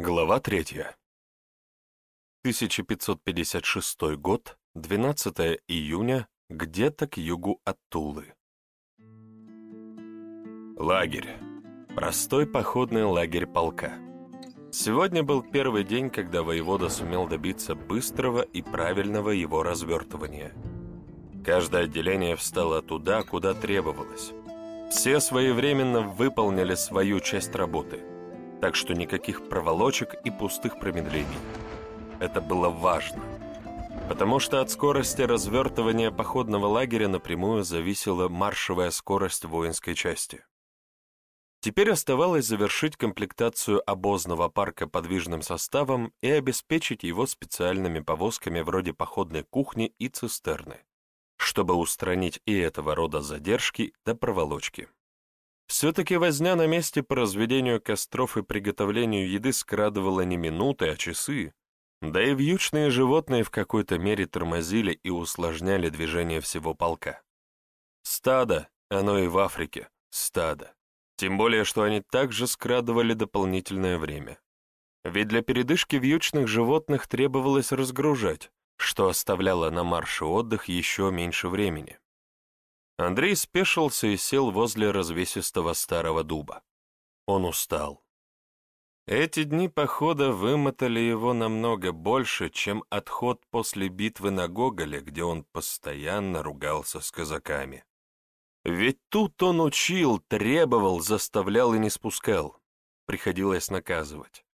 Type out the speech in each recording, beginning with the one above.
Глава третья. 1556 год, 12 июня, где-то к югу от Тулы. Лагерь. Простой походный лагерь полка. Сегодня был первый день, когда воевода сумел добиться быстрого и правильного его развертывания. Каждое отделение встало туда, куда требовалось. Все своевременно выполнили свою часть работы – так что никаких проволочек и пустых промедлений. Это было важно, потому что от скорости развертывания походного лагеря напрямую зависела маршевая скорость воинской части. Теперь оставалось завершить комплектацию обозного парка подвижным составом и обеспечить его специальными повозками вроде походной кухни и цистерны, чтобы устранить и этого рода задержки до проволочки. Все-таки возня на месте по разведению костров и приготовлению еды скрадывала не минуты, а часы, да и вьючные животные в какой-то мере тормозили и усложняли движение всего полка. Стадо, оно и в Африке, стадо. Тем более, что они также скрадывали дополнительное время. Ведь для передышки вьючных животных требовалось разгружать, что оставляло на марше отдых еще меньше времени. Андрей спешился и сел возле развесистого старого дуба. Он устал. Эти дни похода вымотали его намного больше, чем отход после битвы на Гоголе, где он постоянно ругался с казаками. Ведь тут он учил, требовал, заставлял и не спускал. Приходилось наказывать.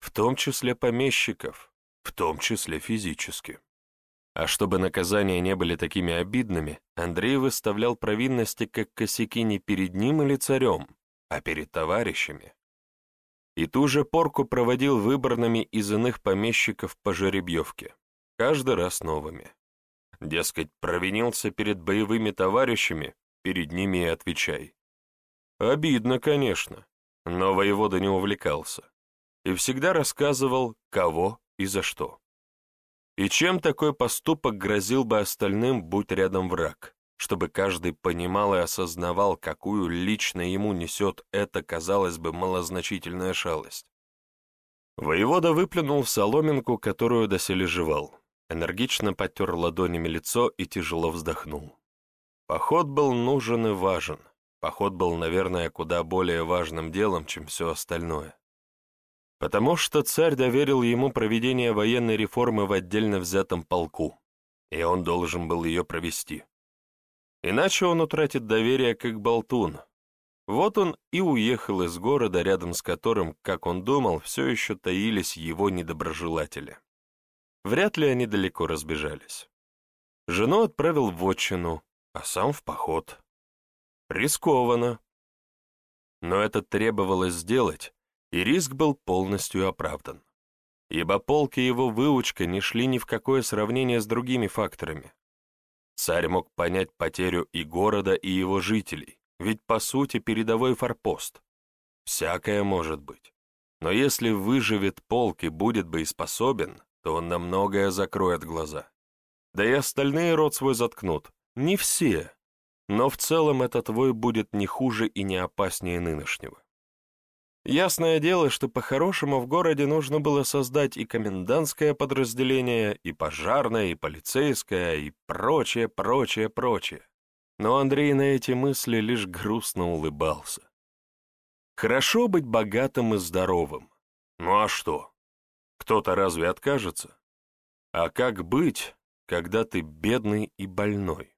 В том числе помещиков, в том числе физически. А чтобы наказания не были такими обидными, Андрей выставлял провинности как косяки не перед ним или царем, а перед товарищами. И ту же порку проводил выборными из иных помещиков по жеребьевке, каждый раз новыми. Дескать, провинился перед боевыми товарищами, перед ними и отвечай. Обидно, конечно, но воевода не увлекался и всегда рассказывал, кого и за что. И чем такой поступок грозил бы остальным, будь рядом враг, чтобы каждый понимал и осознавал, какую лично ему несет эта, казалось бы, малозначительная шалость. Воевода выплюнул в соломинку, которую доселе жевал, энергично потер ладонями лицо и тяжело вздохнул. Поход был нужен и важен. Поход был, наверное, куда более важным делом, чем все остальное потому что царь доверил ему проведение военной реформы в отдельно взятом полку, и он должен был ее провести. Иначе он утратит доверие как болтун. Вот он и уехал из города, рядом с которым, как он думал, все еще таились его недоброжелатели. Вряд ли они далеко разбежались. Жену отправил в отчину, а сам в поход. Рискованно. Но это требовалось сделать, и риск был полностью оправдан. Ибо полк и его выучка не шли ни в какое сравнение с другими факторами. Царь мог понять потерю и города, и его жителей, ведь по сути передовой форпост. Всякое может быть. Но если выживет полк и будет боеспособен, то он на многое закроет глаза. Да и остальные рот свой заткнут. Не все. Но в целом этот вой будет не хуже и не опаснее нынешнего. Ясное дело, что по-хорошему в городе нужно было создать и комендантское подразделение, и пожарное, и полицейское, и прочее, прочее, прочее. Но Андрей на эти мысли лишь грустно улыбался. Хорошо быть богатым и здоровым. Ну а что? Кто-то разве откажется? А как быть, когда ты бедный и больной?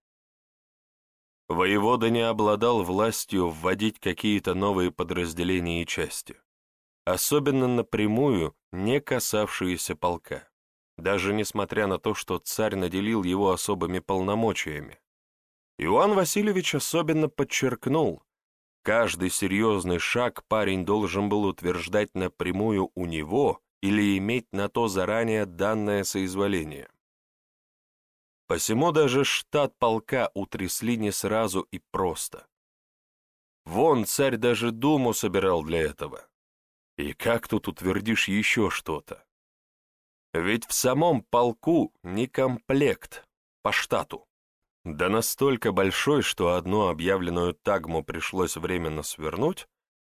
Воевода не обладал властью вводить какие-то новые подразделения и части, особенно напрямую не касавшиеся полка, даже несмотря на то, что царь наделил его особыми полномочиями. Иван Васильевич особенно подчеркнул, каждый серьезный шаг парень должен был утверждать напрямую у него или иметь на то заранее данное соизволение. Посему даже штат полка утрясли не сразу и просто. Вон царь даже думу собирал для этого. И как тут утвердишь еще что-то? Ведь в самом полку не комплект по штату. Да настолько большой, что одну объявленную тагму пришлось временно свернуть,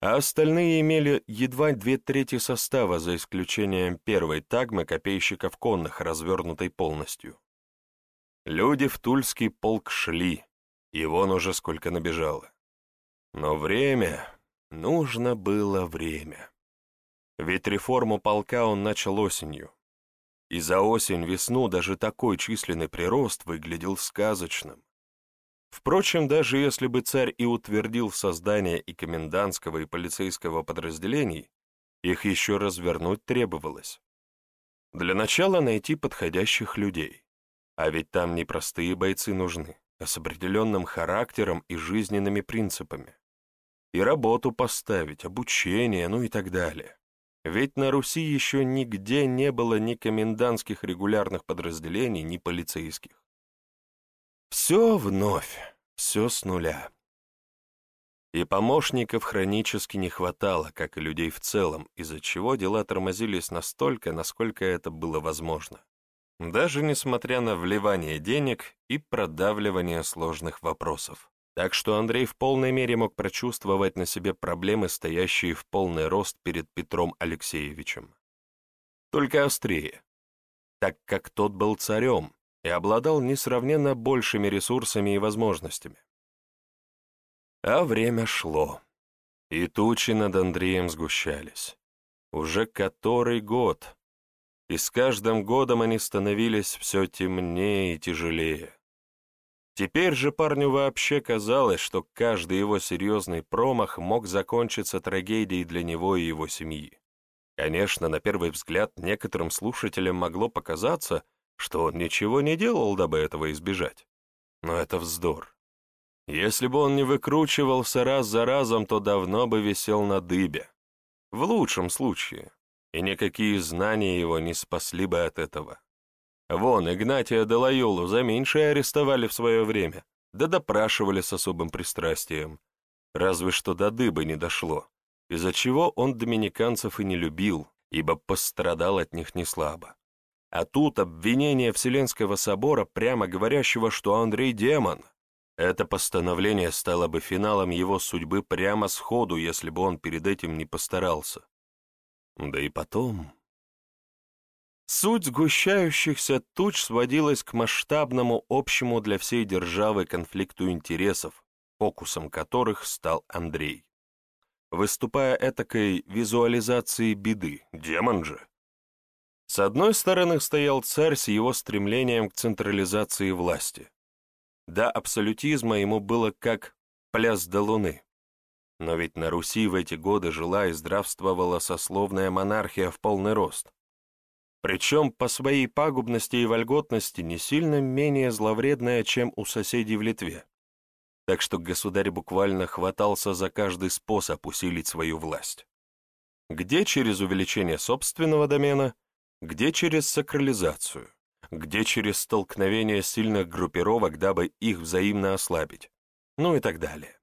а остальные имели едва две трети состава, за исключением первой тагмы копейщиков конных, развернутой полностью. Люди в Тульский полк шли, и вон уже сколько набежало. Но время, нужно было время. Ведь реформу полка он начал осенью. И за осень-весну даже такой численный прирост выглядел сказочным. Впрочем, даже если бы царь и утвердил создание и комендантского, и полицейского подразделений, их еще развернуть требовалось. Для начала найти подходящих людей. А ведь там не простые бойцы нужны, а с определенным характером и жизненными принципами. И работу поставить, обучение, ну и так далее. Ведь на Руси еще нигде не было ни комендантских регулярных подразделений, ни полицейских. Все вновь, все с нуля. И помощников хронически не хватало, как и людей в целом, из-за чего дела тормозились настолько, насколько это было возможно даже несмотря на вливание денег и продавливание сложных вопросов. Так что Андрей в полной мере мог прочувствовать на себе проблемы, стоящие в полный рост перед Петром Алексеевичем. Только острее, так как тот был царем и обладал несравненно большими ресурсами и возможностями. А время шло, и тучи над Андреем сгущались. Уже который год, и с каждым годом они становились все темнее и тяжелее. Теперь же парню вообще казалось, что каждый его серьезный промах мог закончиться трагедией для него и его семьи. Конечно, на первый взгляд некоторым слушателям могло показаться, что он ничего не делал, дабы этого избежать. Но это вздор. Если бы он не выкручивался раз за разом, то давно бы висел на дыбе. В лучшем случае и никакие знания его не спасли бы от этого. Вон, Игнатия Делайолу за меньшее арестовали в свое время, да допрашивали с особым пристрастием. Разве что до дыбы не дошло, из-за чего он доминиканцев и не любил, ибо пострадал от них неслабо. А тут обвинение Вселенского собора, прямо говорящего, что Андрей демон. Это постановление стало бы финалом его судьбы прямо сходу, если бы он перед этим не постарался. Да и потом... Суть сгущающихся туч сводилась к масштабному общему для всей державы конфликту интересов, фокусом которых стал Андрей. Выступая этакой визуализацией беды, демон же. С одной стороны стоял царь с его стремлением к централизации власти. До абсолютизма ему было как пляс до луны. Но ведь на Руси в эти годы жила и здравствовала сословная монархия в полный рост. Причем по своей пагубности и вольготности не сильно менее зловредная, чем у соседей в Литве. Так что государь буквально хватался за каждый способ усилить свою власть. Где через увеличение собственного домена, где через сакрализацию, где через столкновение сильных группировок, дабы их взаимно ослабить, ну и так далее.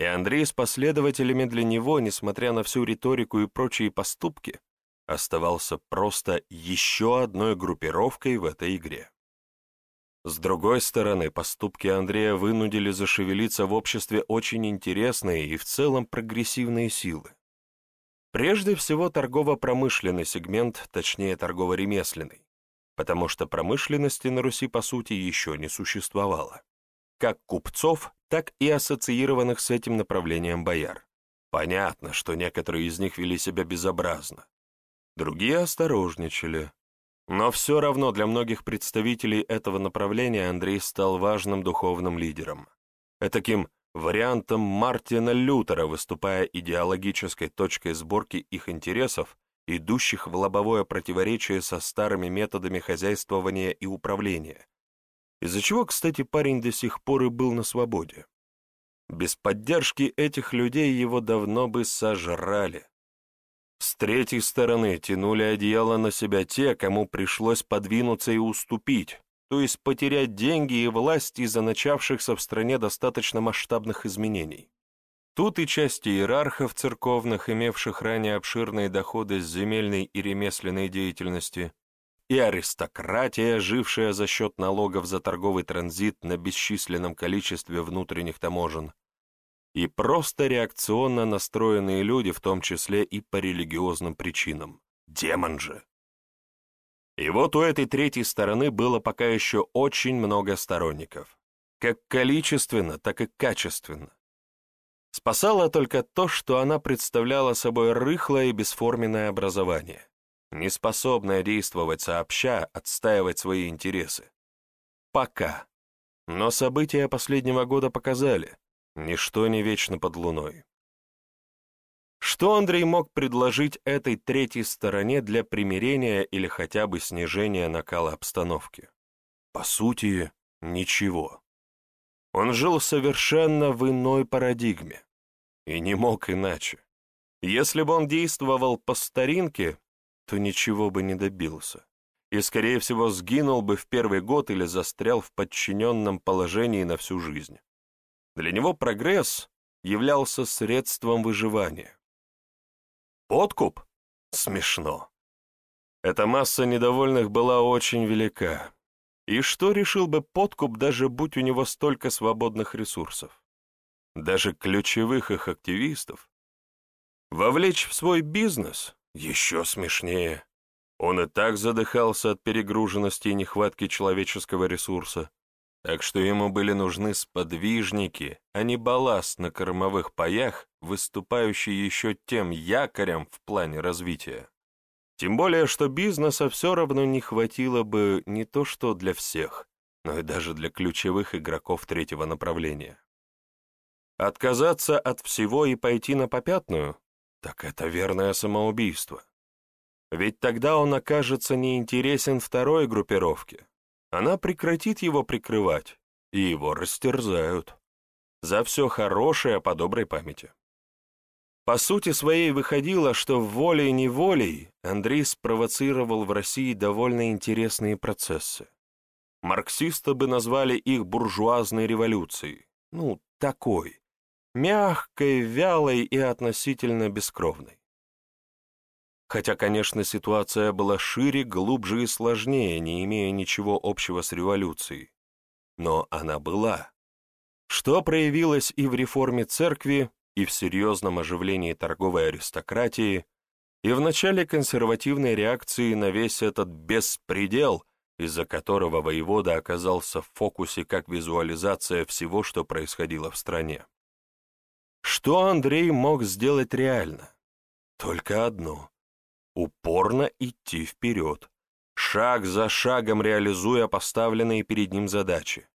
И Андрей с последователями для него, несмотря на всю риторику и прочие поступки, оставался просто еще одной группировкой в этой игре. С другой стороны, поступки Андрея вынудили зашевелиться в обществе очень интересные и в целом прогрессивные силы. Прежде всего торгово-промышленный сегмент, точнее торгово-ремесленный, потому что промышленности на Руси по сути еще не существовало. Как купцов, так и ассоциированных с этим направлением бояр. Понятно, что некоторые из них вели себя безобразно. Другие осторожничали. Но все равно для многих представителей этого направления Андрей стал важным духовным лидером. Этаким вариантом Мартина Лютера, выступая идеологической точкой сборки их интересов, идущих в лобовое противоречие со старыми методами хозяйствования и управления, из-за чего, кстати, парень до сих пор и был на свободе. Без поддержки этих людей его давно бы сожрали. С третьей стороны тянули одеяло на себя те, кому пришлось подвинуться и уступить, то есть потерять деньги и власть из-за начавшихся в стране достаточно масштабных изменений. Тут и части иерархов церковных, имевших ранее обширные доходы с земельной и ремесленной деятельности, и аристократия, жившая за счет налогов за торговый транзит на бесчисленном количестве внутренних таможен. и просто реакционно настроенные люди, в том числе и по религиозным причинам. Демон же! И вот у этой третьей стороны было пока еще очень много сторонников, как количественно, так и качественно. Спасало только то, что она представляла собой рыхлое и бесформенное образование, неспособное действовать сообща, отстаивать свои интересы. Пока. Но события последнего года показали, ничто не вечно под луной. Что Андрей мог предложить этой третьей стороне для примирения или хотя бы снижения накала обстановки? По сути, ничего. Он жил совершенно в иной парадигме. И не мог иначе. Если бы он действовал по старинке, то ничего бы не добился. И, скорее всего, сгинул бы в первый год или застрял в подчиненном положении на всю жизнь. Для него прогресс являлся средством выживания. Подкуп? Смешно. Эта масса недовольных была очень велика. И что решил бы подкуп, даже будь у него столько свободных ресурсов? Даже ключевых их активистов? Вовлечь в свой бизнес? Еще смешнее. Он и так задыхался от перегруженности и нехватки человеческого ресурса, так что ему были нужны сподвижники, а не балласт на кормовых паях, выступающий еще тем якорем в плане развития. Тем более, что бизнеса все равно не хватило бы не то что для всех, но и даже для ключевых игроков третьего направления. Отказаться от всего и пойти на попятную? Так это верное самоубийство. Ведь тогда он окажется неинтересен второй группировке. Она прекратит его прикрывать, и его растерзают. За все хорошее по доброй памяти. По сути своей выходило, что волей-неволей Андрей спровоцировал в России довольно интересные процессы. Марксисты бы назвали их буржуазной революцией. Ну, такой. Мягкой, вялой и относительно бескровной. Хотя, конечно, ситуация была шире, глубже и сложнее, не имея ничего общего с революцией. Но она была. Что проявилось и в реформе церкви, и в серьезном оживлении торговой аристократии, и в начале консервативной реакции на весь этот беспредел, из-за которого воевода оказался в фокусе как визуализация всего, что происходило в стране. Что Андрей мог сделать реально? Только одно — упорно идти вперед, шаг за шагом реализуя поставленные перед ним задачи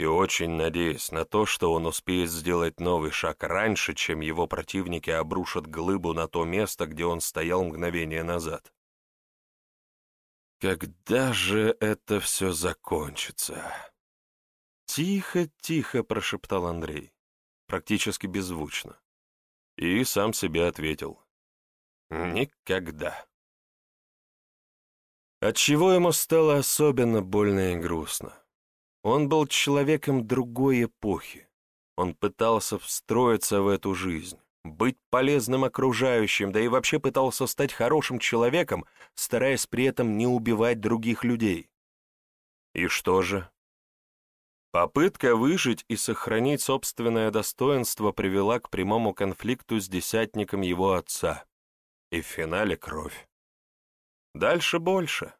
и очень надеясь на то, что он успеет сделать новый шаг раньше, чем его противники обрушат глыбу на то место, где он стоял мгновение назад. «Когда же это все закончится?» «Тихо-тихо», — прошептал Андрей, практически беззвучно, и сам себе ответил. «Никогда». Отчего ему стало особенно больно и грустно? Он был человеком другой эпохи. Он пытался встроиться в эту жизнь, быть полезным окружающим, да и вообще пытался стать хорошим человеком, стараясь при этом не убивать других людей. И что же? Попытка выжить и сохранить собственное достоинство привела к прямому конфликту с десятником его отца. И в финале кровь. Дальше больше.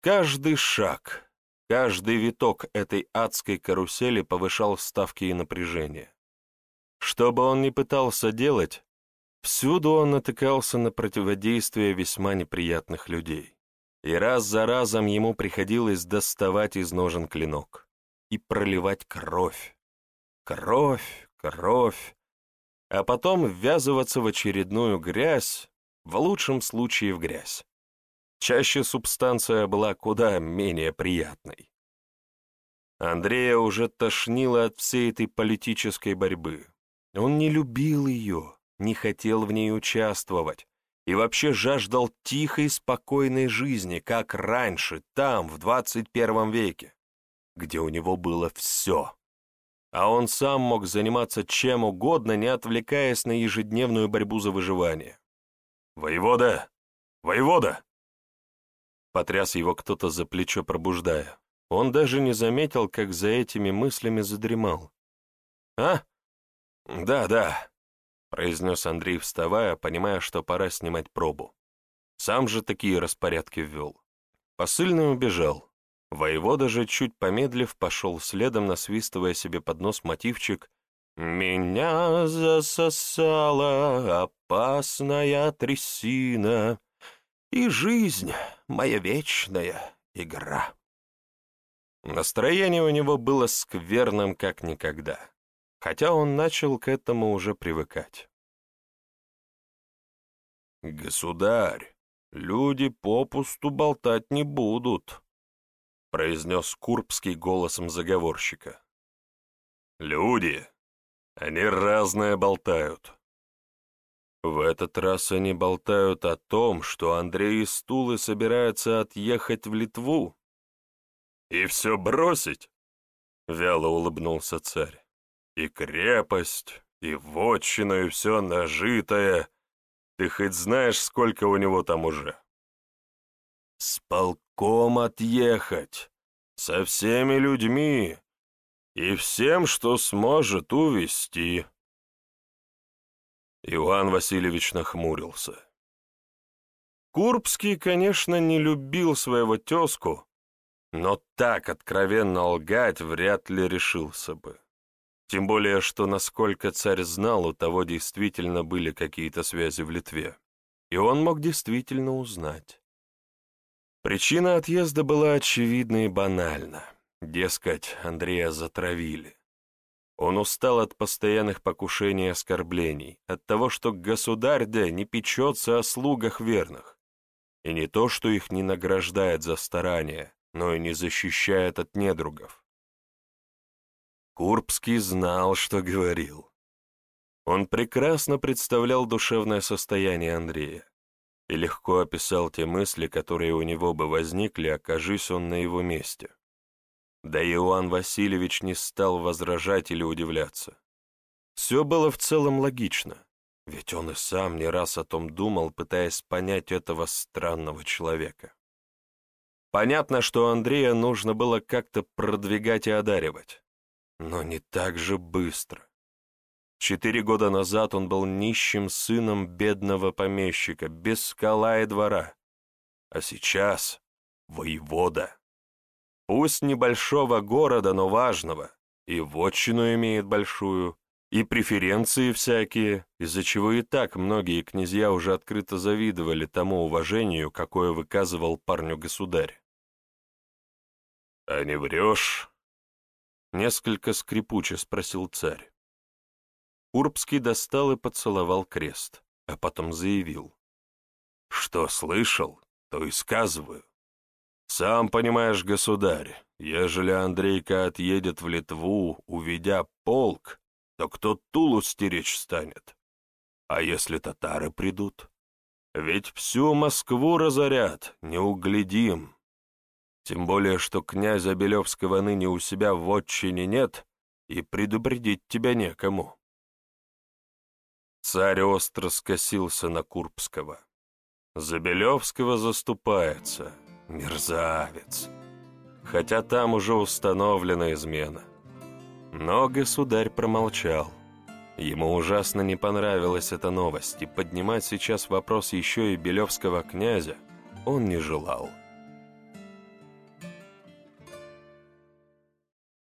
Каждый шаг, Каждый виток этой адской карусели повышал ставки и напряжение. Что бы он ни пытался делать, всюду он натыкался на противодействие весьма неприятных людей. И раз за разом ему приходилось доставать из ножен клинок и проливать кровь. Кровь, кровь. А потом ввязываться в очередную грязь, в лучшем случае в грязь. Чаще субстанция была куда менее приятной. Андрея уже тошнило от всей этой политической борьбы. Он не любил ее, не хотел в ней участвовать и вообще жаждал тихой, спокойной жизни, как раньше, там, в 21 веке, где у него было все. А он сам мог заниматься чем угодно, не отвлекаясь на ежедневную борьбу за выживание. «Воевода! Воевода!» Потряс его кто-то за плечо, пробуждая. Он даже не заметил, как за этими мыслями задремал. «А? «Да, да», — произнес Андрей, вставая, понимая, что пора снимать пробу. Сам же такие распорядки ввел. Посыльный убежал. Воевода же, чуть помедлив, пошел следом, насвистывая себе под нос мотивчик «Меня засосала опасная трясина, и жизнь — моя вечная игра». Настроение у него было скверным как никогда, хотя он начал к этому уже привыкать. «Государь, люди попусту болтать не будут», — произнес Курбский голосом заговорщика. «Люди, они разное болтают». В этот раз они болтают о том, что Андрей из Тулы собирается отъехать в Литву. «И все бросить?» — вяло улыбнулся царь. «И крепость, и вотчину, и все нажитое. Ты хоть знаешь, сколько у него там уже?» «С полком отъехать, со всеми людьми и всем, что сможет увести. Иван Васильевич нахмурился. Курбский, конечно, не любил своего тезку, но так откровенно лгать вряд ли решился бы. Тем более, что, насколько царь знал, у того действительно были какие-то связи в Литве, и он мог действительно узнать. Причина отъезда была очевидна и банальна. Дескать, Андрея затравили. Он устал от постоянных покушений и оскорблений, от того, что государь да не печется о слугах верных. И не то, что их не награждает за старания, но и не защищает от недругов. Курбский знал, что говорил. Он прекрасно представлял душевное состояние Андрея и легко описал те мысли, которые у него бы возникли, окажись он на его месте. Да и Иоанн Васильевич не стал возражать или удивляться. Все было в целом логично, ведь он и сам не раз о том думал, пытаясь понять этого странного человека. Понятно, что Андрея нужно было как-то продвигать и одаривать, но не так же быстро. Четыре года назад он был нищим сыном бедного помещика, без скала и двора, а сейчас — воевода. Пусть небольшого города, но важного, и вотчину имеет большую, и преференции всякие, из-за чего и так многие князья уже открыто завидовали тому уважению, какое выказывал парню государь. «А не врешь?» — несколько скрипуче спросил царь. Урбский достал и поцеловал крест, а потом заявил. «Что слышал, то и сказываю. Сам понимаешь, государь, ежели Андрейка отъедет в Литву, уведя полк, то кто Тулу стеречь станет? А если татары придут? Ведь всю Москву разорят, не углядим. Тем более, что князя Белевского ныне у себя в отчине нет, и предупредить тебя некому. Царь остро скосился на Курбского. За Белевского заступается, мерзавец. Хотя там уже установлена измена. Но государь промолчал. Ему ужасно не понравилась эта новость, и поднимать сейчас вопрос еще и Белевского князя он не желал.